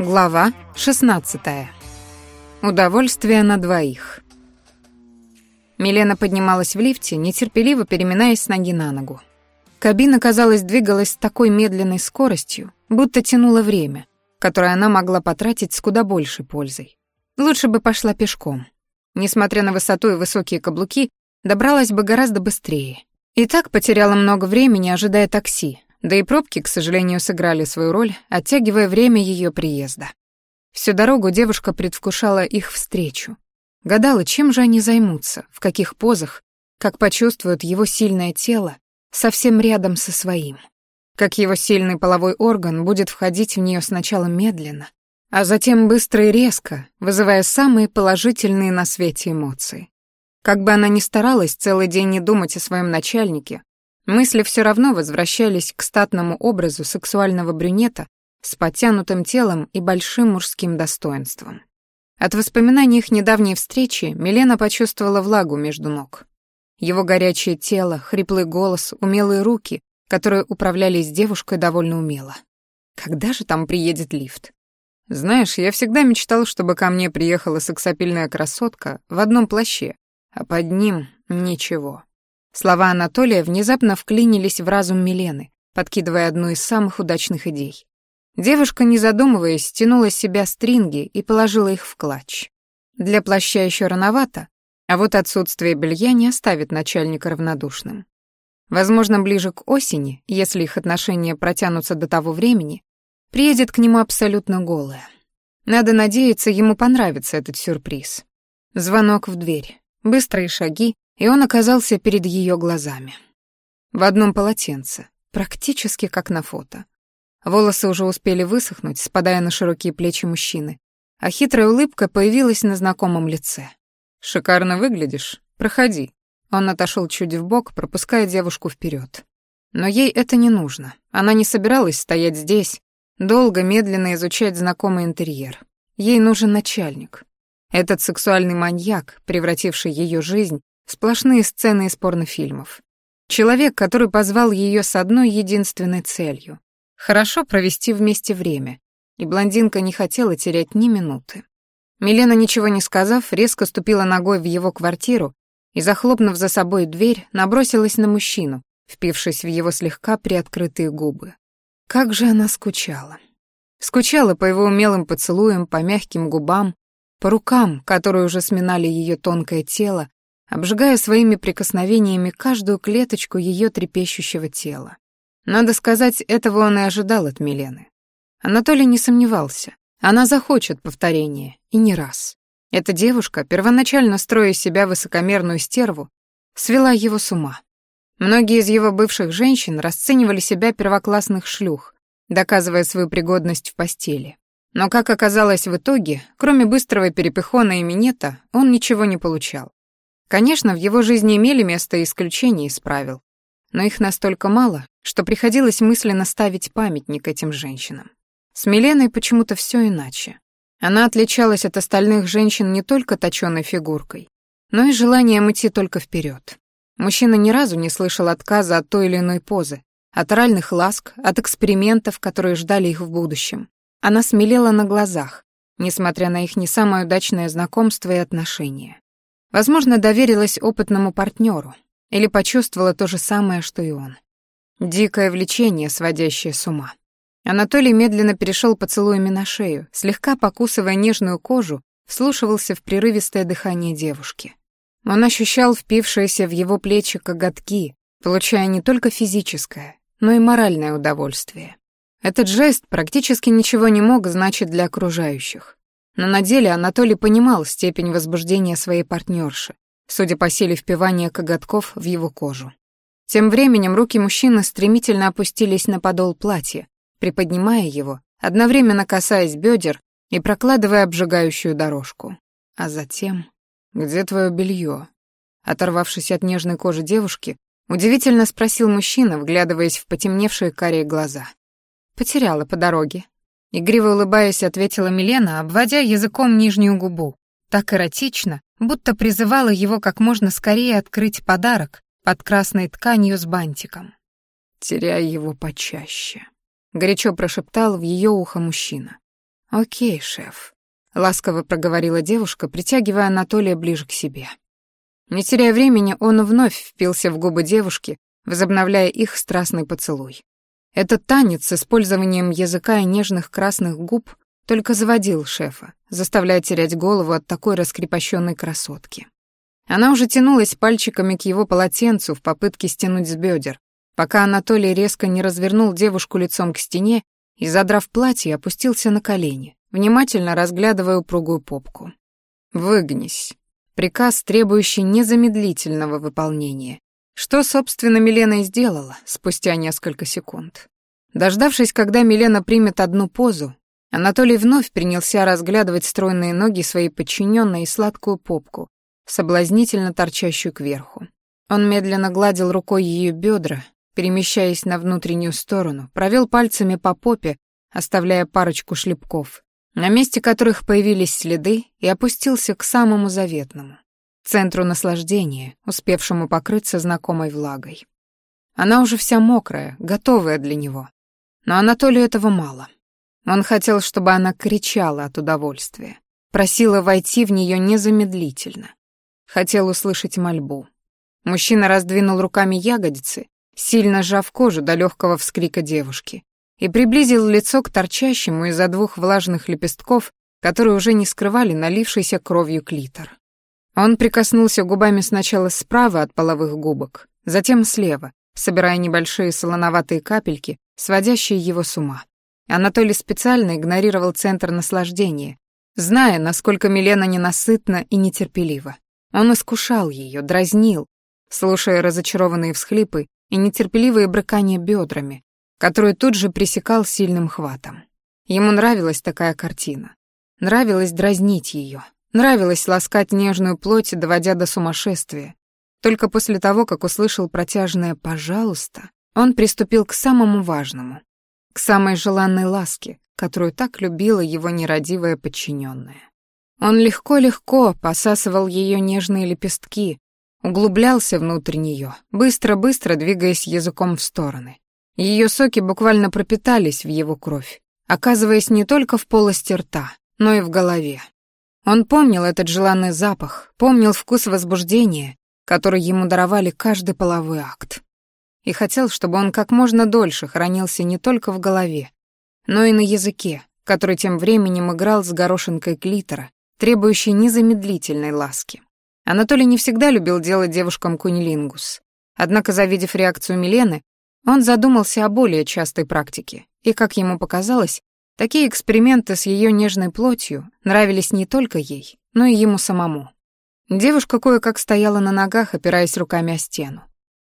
Глава 16. Удовольствие на двоих. Милена поднималась в лифте, нетерпеливо переминаясь с ноги на ногу. Кабина, казалось, двигалась с такой медленной скоростью, будто тянула время, которое она могла потратить с куда большей пользой. Лучше бы пошла пешком. Несмотря на высоту и высокие каблуки, добралась бы гораздо быстрее. И так потеряла много времени, ожидая такси, да и пробки, к сожалению, сыграли свою роль, оттягивая время ее приезда. Всю дорогу девушка предвкушала их встречу. Гадала, чем же они займутся, в каких позах, как почувствуют его сильное тело совсем рядом со своим. Как его сильный половой орган будет входить в нее сначала медленно, а затем быстро и резко, вызывая самые положительные на свете эмоции. Как бы она ни старалась целый день не думать о своем начальнике, Мысли все равно возвращались к статному образу сексуального брюнета с подтянутым телом и большим мужским достоинством. От воспоминаний их недавней встречи Милена почувствовала влагу между ног. Его горячее тело, хриплый голос, умелые руки, которые управлялись девушкой довольно умело. Когда же там приедет лифт? Знаешь, я всегда мечтал, чтобы ко мне приехала сексапильная красотка в одном плаще, а под ним ничего. Слова Анатолия внезапно вклинились в разум Милены, подкидывая одну из самых удачных идей. Девушка, не задумываясь, стянула с себя стринги и положила их в клатч. Для плаща еще рановато, а вот отсутствие белья не оставит начальника равнодушным. Возможно, ближе к осени, если их отношения протянутся до того времени, приедет к нему абсолютно голая. Надо надеяться, ему понравится этот сюрприз. Звонок в дверь, быстрые шаги, и он оказался перед ее глазами. В одном полотенце, практически как на фото. Волосы уже успели высохнуть, спадая на широкие плечи мужчины, а хитрая улыбка появилась на знакомом лице. «Шикарно выглядишь. Проходи». Он отошел чуть вбок, пропуская девушку вперед. Но ей это не нужно. Она не собиралась стоять здесь, долго, медленно изучать знакомый интерьер. Ей нужен начальник. Этот сексуальный маньяк, превративший ее жизнь Сплошные сцены из порнофильмов. Человек, который позвал ее с одной единственной целью — хорошо провести вместе время, и блондинка не хотела терять ни минуты. Милена, ничего не сказав, резко ступила ногой в его квартиру и, захлопнув за собой дверь, набросилась на мужчину, впившись в его слегка приоткрытые губы. Как же она скучала. Скучала по его умелым поцелуям, по мягким губам, по рукам, которые уже сминали ее тонкое тело, обжигая своими прикосновениями каждую клеточку ее трепещущего тела. Надо сказать, этого он и ожидал от Милены. Анатолий не сомневался. Она захочет повторения, и не раз. Эта девушка, первоначально строя себя высокомерную стерву, свела его с ума. Многие из его бывших женщин расценивали себя первоклассных шлюх, доказывая свою пригодность в постели. Но, как оказалось в итоге, кроме быстрого перепихона и минета, он ничего не получал. Конечно, в его жизни имели место исключения из правил, но их настолько мало, что приходилось мысленно ставить памятник этим женщинам. С Миленой почему-то все иначе. Она отличалась от остальных женщин не только точёной фигуркой, но и желанием идти только вперед. Мужчина ни разу не слышал отказа от той или иной позы, от оральных ласк, от экспериментов, которые ждали их в будущем. Она смелела на глазах, несмотря на их не самое удачное знакомство и отношения. Возможно, доверилась опытному партнеру или почувствовала то же самое, что и он. Дикое влечение, сводящее с ума. Анатолий медленно перешел поцелуями на шею, слегка покусывая нежную кожу, вслушивался в прерывистое дыхание девушки. Он ощущал впившиеся в его плечи коготки, получая не только физическое, но и моральное удовольствие. Этот жест практически ничего не мог значить для окружающих. Но на деле Анатолий понимал степень возбуждения своей партнерши, судя по силе впивания коготков в его кожу. Тем временем руки мужчины стремительно опустились на подол платья, приподнимая его, одновременно касаясь бедер и прокладывая обжигающую дорожку. А затем... «Где твое белье?» Оторвавшись от нежной кожи девушки, удивительно спросил мужчина, вглядываясь в потемневшие карие глаза. «Потеряла по дороге», Игриво улыбаясь, ответила Милена, обводя языком нижнюю губу. Так эротично, будто призывала его как можно скорее открыть подарок под красной тканью с бантиком. «Теряй его почаще», — горячо прошептал в ее ухо мужчина. «Окей, шеф», — ласково проговорила девушка, притягивая Анатолия ближе к себе. Не теряя времени, он вновь впился в губы девушки, возобновляя их страстный поцелуй. Этот танец с использованием языка и нежных красных губ только заводил шефа, заставляя терять голову от такой раскрепощенной красотки. Она уже тянулась пальчиками к его полотенцу в попытке стянуть с бедер, пока Анатолий резко не развернул девушку лицом к стене и, задрав платье, опустился на колени, внимательно разглядывая упругую попку. «Выгнись». Приказ, требующий незамедлительного выполнения, что, собственно, Милена и сделала спустя несколько секунд. Дождавшись, когда Милена примет одну позу, Анатолий вновь принялся разглядывать стройные ноги своей подчиненной и сладкую попку, соблазнительно торчащую кверху. Он медленно гладил рукой ее бедра, перемещаясь на внутреннюю сторону, провел пальцами по попе, оставляя парочку шлепков, на месте которых появились следы, и опустился к самому заветному центру наслаждения, успевшему покрыться знакомой влагой. Она уже вся мокрая, готовая для него. Но Анатолию этого мало. Он хотел, чтобы она кричала от удовольствия, просила войти в нее незамедлительно. Хотел услышать мольбу. Мужчина раздвинул руками ягодицы, сильно сжав кожу до легкого вскрика девушки, и приблизил лицо к торчащему из-за двух влажных лепестков, которые уже не скрывали налившийся кровью клитор. Он прикоснулся губами сначала справа от половых губок, затем слева, собирая небольшие солоноватые капельки, сводящие его с ума. Анатолий специально игнорировал центр наслаждения, зная, насколько Милена ненасытна и нетерпелива. Он искушал ее, дразнил, слушая разочарованные всхлипы и нетерпеливые брыкания бедрами, которые тут же пресекал сильным хватом. Ему нравилась такая картина. Нравилось дразнить ее, Нравилось ласкать нежную плоть, доводя до сумасшествия. Только после того, как услышал протяжное «пожалуйста», он приступил к самому важному, к самой желанной ласке, которую так любила его нерадивая подчиненная. Он легко-легко посасывал ее нежные лепестки, углублялся внутрь нее, быстро-быстро двигаясь языком в стороны. Ее соки буквально пропитались в его кровь, оказываясь не только в полости рта, но и в голове. Он помнил этот желанный запах, помнил вкус возбуждения, который ему даровали каждый половой акт. И хотел, чтобы он как можно дольше хранился не только в голове, но и на языке, который тем временем играл с горошинкой клитора, требующей незамедлительной ласки. Анатолий не всегда любил делать девушкам кунилингус. Однако, завидев реакцию Милены, он задумался о более частой практике, и, как ему показалось, Такие эксперименты с ее нежной плотью нравились не только ей, но и ему самому. Девушка кое-как стояла на ногах, опираясь руками о стену.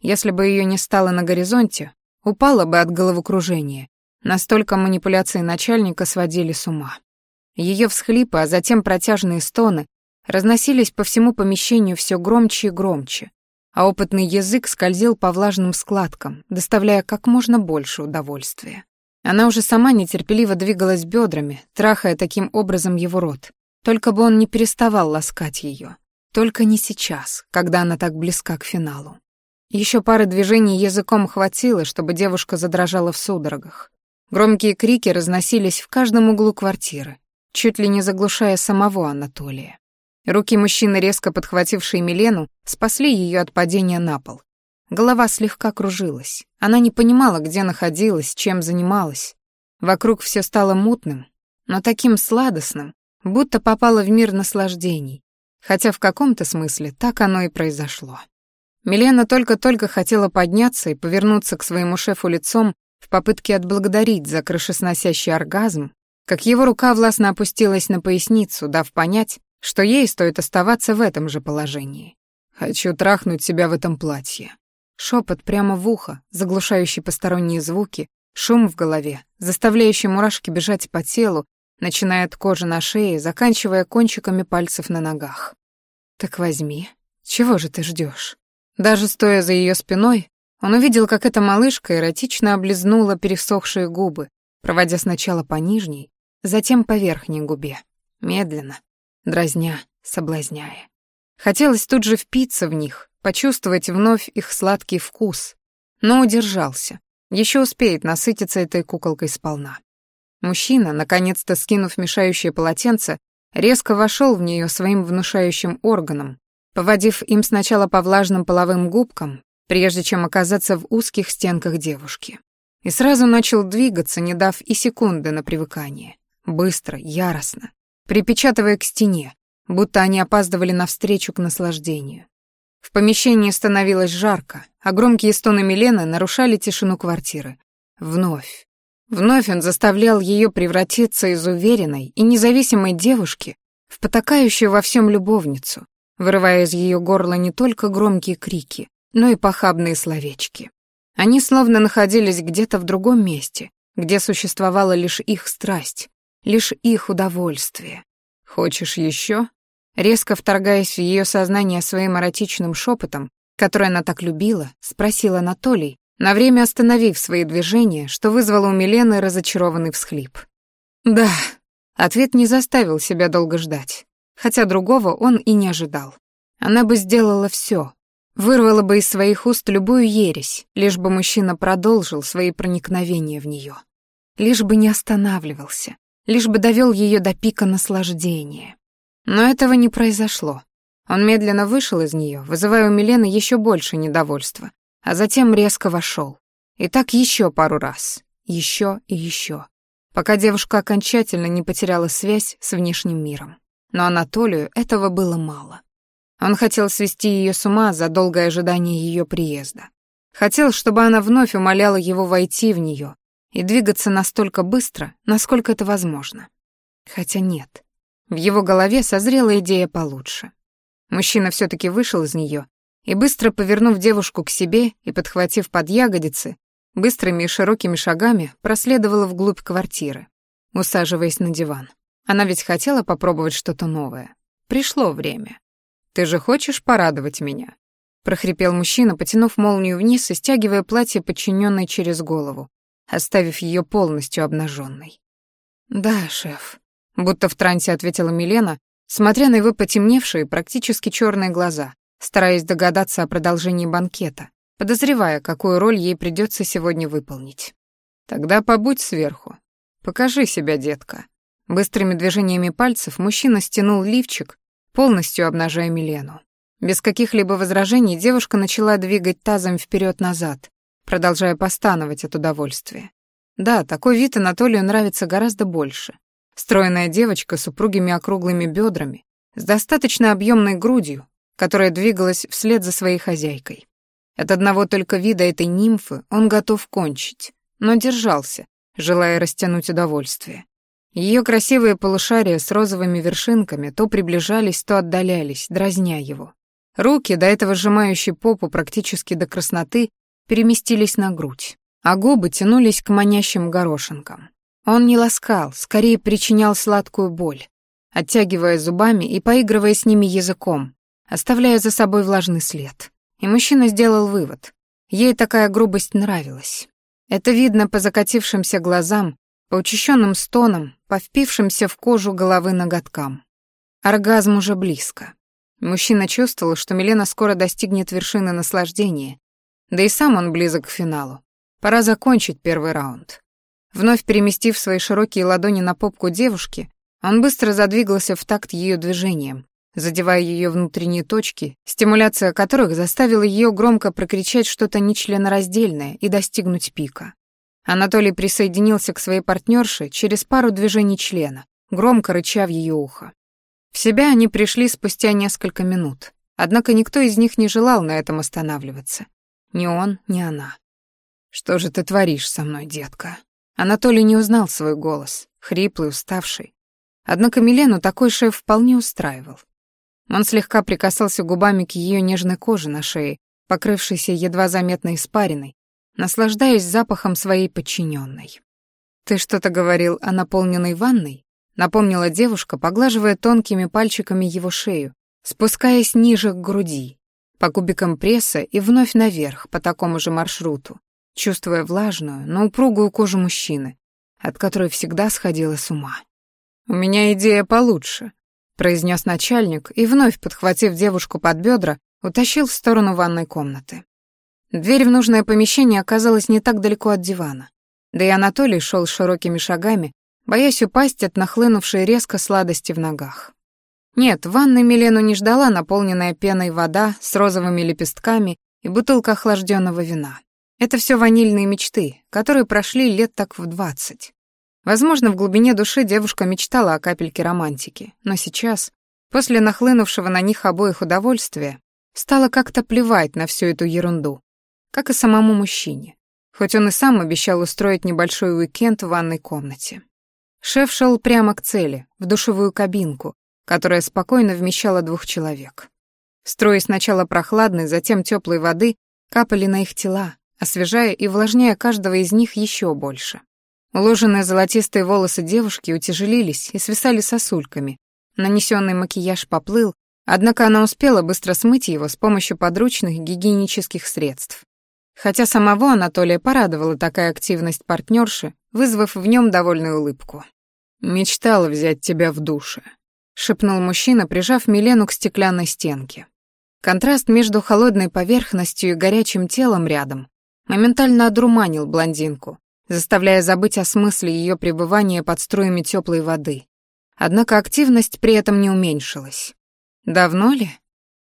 Если бы ее не стало на горизонте, упала бы от головокружения. Настолько манипуляции начальника сводили с ума. Ее всхлипы, а затем протяжные стоны разносились по всему помещению все громче и громче, а опытный язык скользил по влажным складкам, доставляя как можно больше удовольствия. Она уже сама нетерпеливо двигалась бедрами, трахая таким образом его рот. Только бы он не переставал ласкать ее. Только не сейчас, когда она так близка к финалу. Еще пары движений языком хватило, чтобы девушка задрожала в судорогах. Громкие крики разносились в каждом углу квартиры, чуть ли не заглушая самого Анатолия. Руки мужчины, резко подхватившие Милену, спасли ее от падения на пол. Голова слегка кружилась. Она не понимала, где находилась, чем занималась. Вокруг все стало мутным, но таким сладостным, будто попала в мир наслаждений. Хотя в каком-то смысле так оно и произошло. Милена только-только хотела подняться и повернуться к своему шефу лицом в попытке отблагодарить за крышесносящий оргазм, как его рука властно опустилась на поясницу, дав понять, что ей стоит оставаться в этом же положении. «Хочу трахнуть себя в этом платье», Шепот прямо в ухо, заглушающий посторонние звуки, шум в голове, заставляющий мурашки бежать по телу, начиная от кожи на шее, заканчивая кончиками пальцев на ногах. «Так возьми. Чего же ты ждешь? Даже стоя за ее спиной, он увидел, как эта малышка эротично облизнула пересохшие губы, проводя сначала по нижней, затем по верхней губе, медленно, дразня, соблазняя. Хотелось тут же впиться в них, почувствовать вновь их сладкий вкус, но удержался. Еще успеет насытиться этой куколкой сполна. Мужчина, наконец-то скинув мешающее полотенце, резко вошел в нее своим внушающим органом, поводив им сначала по влажным половым губкам, прежде чем оказаться в узких стенках девушки. И сразу начал двигаться, не дав и секунды на привыкание. Быстро, яростно, припечатывая к стене, будто они опаздывали навстречу к наслаждению. В помещении становилось жарко, а громкие стоны Милены нарушали тишину квартиры. Вновь. Вновь он заставлял ее превратиться из уверенной и независимой девушки в потакающую во всем любовницу, вырывая из ее горла не только громкие крики, но и похабные словечки. Они словно находились где-то в другом месте, где существовала лишь их страсть, лишь их удовольствие. «Хочешь еще?» Резко вторгаясь в ее сознание своим эротичным шепотом, который она так любила, спросил Анатолий, на время остановив свои движения, что вызвало у Милены разочарованный всхлип. «Да». Ответ не заставил себя долго ждать, хотя другого он и не ожидал. Она бы сделала все, вырвала бы из своих уст любую ересь, лишь бы мужчина продолжил свои проникновения в нее, лишь бы не останавливался, лишь бы довел ее до пика наслаждения. Но этого не произошло. Он медленно вышел из нее, вызывая у Милены еще больше недовольства, а затем резко вошел. И так еще пару раз, еще и еще, пока девушка окончательно не потеряла связь с внешним миром. Но Анатолию этого было мало. Он хотел свести ее с ума за долгое ожидание ее приезда. Хотел, чтобы она вновь умоляла его войти в нее и двигаться настолько быстро, насколько это возможно. Хотя нет. В его голове созрела идея получше. Мужчина все-таки вышел из нее и, быстро повернув девушку к себе и подхватив под ягодицы, быстрыми и широкими шагами проследовала вглубь квартиры, усаживаясь на диван. Она ведь хотела попробовать что-то новое. Пришло время. «Ты же хочешь порадовать меня?» прохрипел мужчина, потянув молнию вниз и стягивая платье подчиненной через голову, оставив ее полностью обнаженной. «Да, шеф», Будто в трансе ответила Милена, смотря на его потемневшие, практически черные глаза, стараясь догадаться о продолжении банкета, подозревая, какую роль ей придется сегодня выполнить. «Тогда побудь сверху. Покажи себя, детка». Быстрыми движениями пальцев мужчина стянул лифчик, полностью обнажая Милену. Без каких-либо возражений девушка начала двигать тазом вперед назад продолжая постановать от удовольствия. Да, такой вид Анатолию нравится гораздо больше. Стройная девочка с упругими округлыми бедрами, с достаточно объемной грудью, которая двигалась вслед за своей хозяйкой. От одного только вида этой нимфы он готов кончить, но держался, желая растянуть удовольствие. Ее красивые полушария с розовыми вершинками то приближались, то отдалялись, дразня его. Руки, до этого сжимающие попу практически до красноты, переместились на грудь, а губы тянулись к манящим горошинкам. Он не ласкал, скорее причинял сладкую боль, оттягивая зубами и поигрывая с ними языком, оставляя за собой влажный след. И мужчина сделал вывод. Ей такая грубость нравилась. Это видно по закатившимся глазам, по учащенным стонам, по впившимся в кожу головы ноготкам. Оргазм уже близко. Мужчина чувствовал, что Милена скоро достигнет вершины наслаждения, да и сам он близок к финалу. Пора закончить первый раунд. Вновь переместив свои широкие ладони на попку девушки, он быстро задвигался в такт ее движением, задевая ее внутренние точки, стимуляция которых заставила ее громко прокричать что-то нечленораздельное и достигнуть пика. Анатолий присоединился к своей партнерше через пару движений члена, громко рыча в ее ухо. В себя они пришли спустя несколько минут, однако никто из них не желал на этом останавливаться. Ни он, ни она. «Что же ты творишь со мной, детка?» Анатолий не узнал свой голос, хриплый, уставший. Однако Милену такой шеф вполне устраивал. Он слегка прикасался губами к ее нежной коже на шее, покрывшейся едва заметной испариной, наслаждаясь запахом своей подчиненной. «Ты что-то говорил о наполненной ванной?» — напомнила девушка, поглаживая тонкими пальчиками его шею, спускаясь ниже к груди, по кубикам пресса и вновь наверх по такому же маршруту, чувствуя влажную, но упругую кожу мужчины, от которой всегда сходила с ума. «У меня идея получше», — произнес начальник и, вновь подхватив девушку под бедра, утащил в сторону ванной комнаты. Дверь в нужное помещение оказалась не так далеко от дивана. Да и Анатолий шел широкими шагами, боясь упасть от нахлынувшей резко сладости в ногах. Нет, в ванной Милену не ждала наполненная пеной вода с розовыми лепестками и бутылка охлажденного вина. Это все ванильные мечты, которые прошли лет так в двадцать. Возможно, в глубине души девушка мечтала о капельке романтики, но сейчас, после нахлынувшего на них обоих удовольствия, стало как-то плевать на всю эту ерунду, как и самому мужчине, хоть он и сам обещал устроить небольшой уикенд в ванной комнате. Шеф шел прямо к цели, в душевую кабинку, которая спокойно вмещала двух человек. Струи сначала прохладной, затем теплой воды капали на их тела, освежая и увлажняя каждого из них еще больше. Уложенные золотистые волосы девушки утяжелились и свисали сосульками. Нанесенный макияж поплыл, однако она успела быстро смыть его с помощью подручных гигиенических средств. Хотя самого Анатолия порадовала такая активность партнерши, вызвав в нем довольную улыбку. «Мечтала взять тебя в душе», — шепнул мужчина, прижав Милену к стеклянной стенке. Контраст между холодной поверхностью и горячим телом рядом моментально одурманил блондинку, заставляя забыть о смысле ее пребывания под струями теплой воды. Однако активность при этом не уменьшилась. «Давно ли?»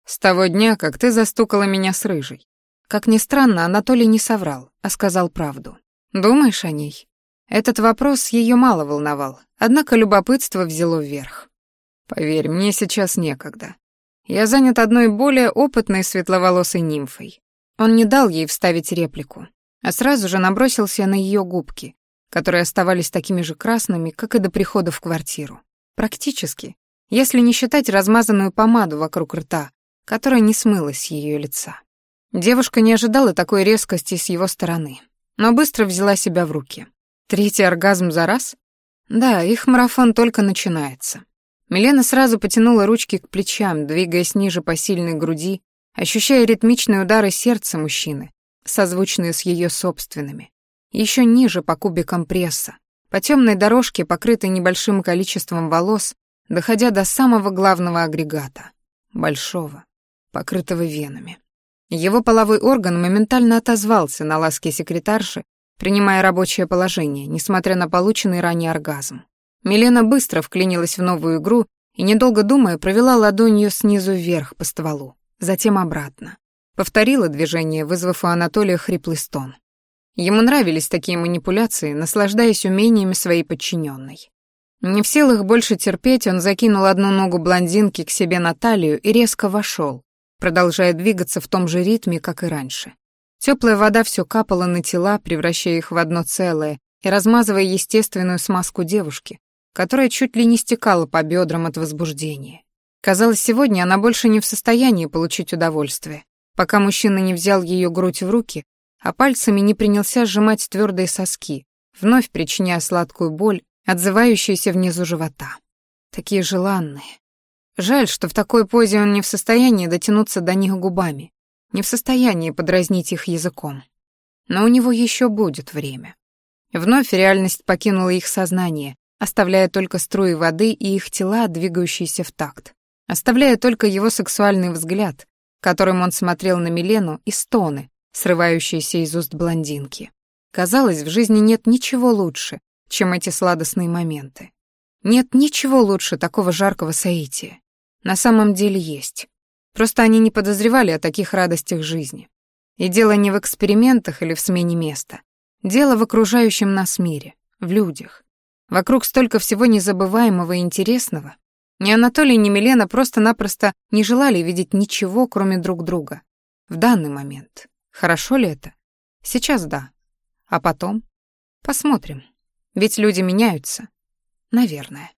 «С того дня, как ты застукала меня с рыжей». Как ни странно, Анатолий не соврал, а сказал правду. «Думаешь о ней?» Этот вопрос ее мало волновал, однако любопытство взяло вверх. «Поверь, мне сейчас некогда. Я занят одной более опытной светловолосой нимфой. Он не дал ей вставить реплику, а сразу же набросился на ее губки, которые оставались такими же красными, как и до прихода в квартиру. Практически, если не считать размазанную помаду вокруг рта, которая не смылась с ее лица. Девушка не ожидала такой резкости с его стороны, но быстро взяла себя в руки. Третий оргазм за раз? Да, их марафон только начинается. Милена сразу потянула ручки к плечам, двигаясь ниже по сильной груди, ощущая ритмичные удары сердца мужчины, созвучные с ее собственными. Еще ниже по кубикам пресса, по темной дорожке, покрытой небольшим количеством волос, доходя до самого главного агрегата, большого, покрытого венами. Его половой орган моментально отозвался на ласки секретарши, принимая рабочее положение, несмотря на полученный ранее оргазм. Милена быстро вклинилась в новую игру и, недолго думая, провела ладонью снизу вверх по стволу затем обратно. Повторила движение, вызвав у Анатолия хриплый стон. Ему нравились такие манипуляции, наслаждаясь умениями своей подчиненной. Не в силах больше терпеть, он закинул одну ногу блондинки к себе на талию и резко вошел, продолжая двигаться в том же ритме, как и раньше. Теплая вода все капала на тела, превращая их в одно целое и размазывая естественную смазку девушки, которая чуть ли не стекала по бедрам от возбуждения. Казалось, сегодня она больше не в состоянии получить удовольствие, пока мужчина не взял ее грудь в руки, а пальцами не принялся сжимать твердые соски, вновь причиняя сладкую боль, отзывающуюся внизу живота. Такие желанные. Жаль, что в такой позе он не в состоянии дотянуться до них губами, не в состоянии подразнить их языком. Но у него еще будет время. Вновь реальность покинула их сознание, оставляя только струи воды и их тела, двигающиеся в такт оставляя только его сексуальный взгляд, которым он смотрел на Милену, и стоны, срывающиеся из уст блондинки. Казалось, в жизни нет ничего лучше, чем эти сладостные моменты. Нет ничего лучше такого жаркого соития. На самом деле есть. Просто они не подозревали о таких радостях жизни. И дело не в экспериментах или в смене места. Дело в окружающем нас мире, в людях. Вокруг столько всего незабываемого и интересного, ни Анатолий, ни Милена просто-напросто не желали видеть ничего, кроме друг друга. В данный момент. Хорошо ли это? Сейчас да. А потом? Посмотрим. Ведь люди меняются. Наверное.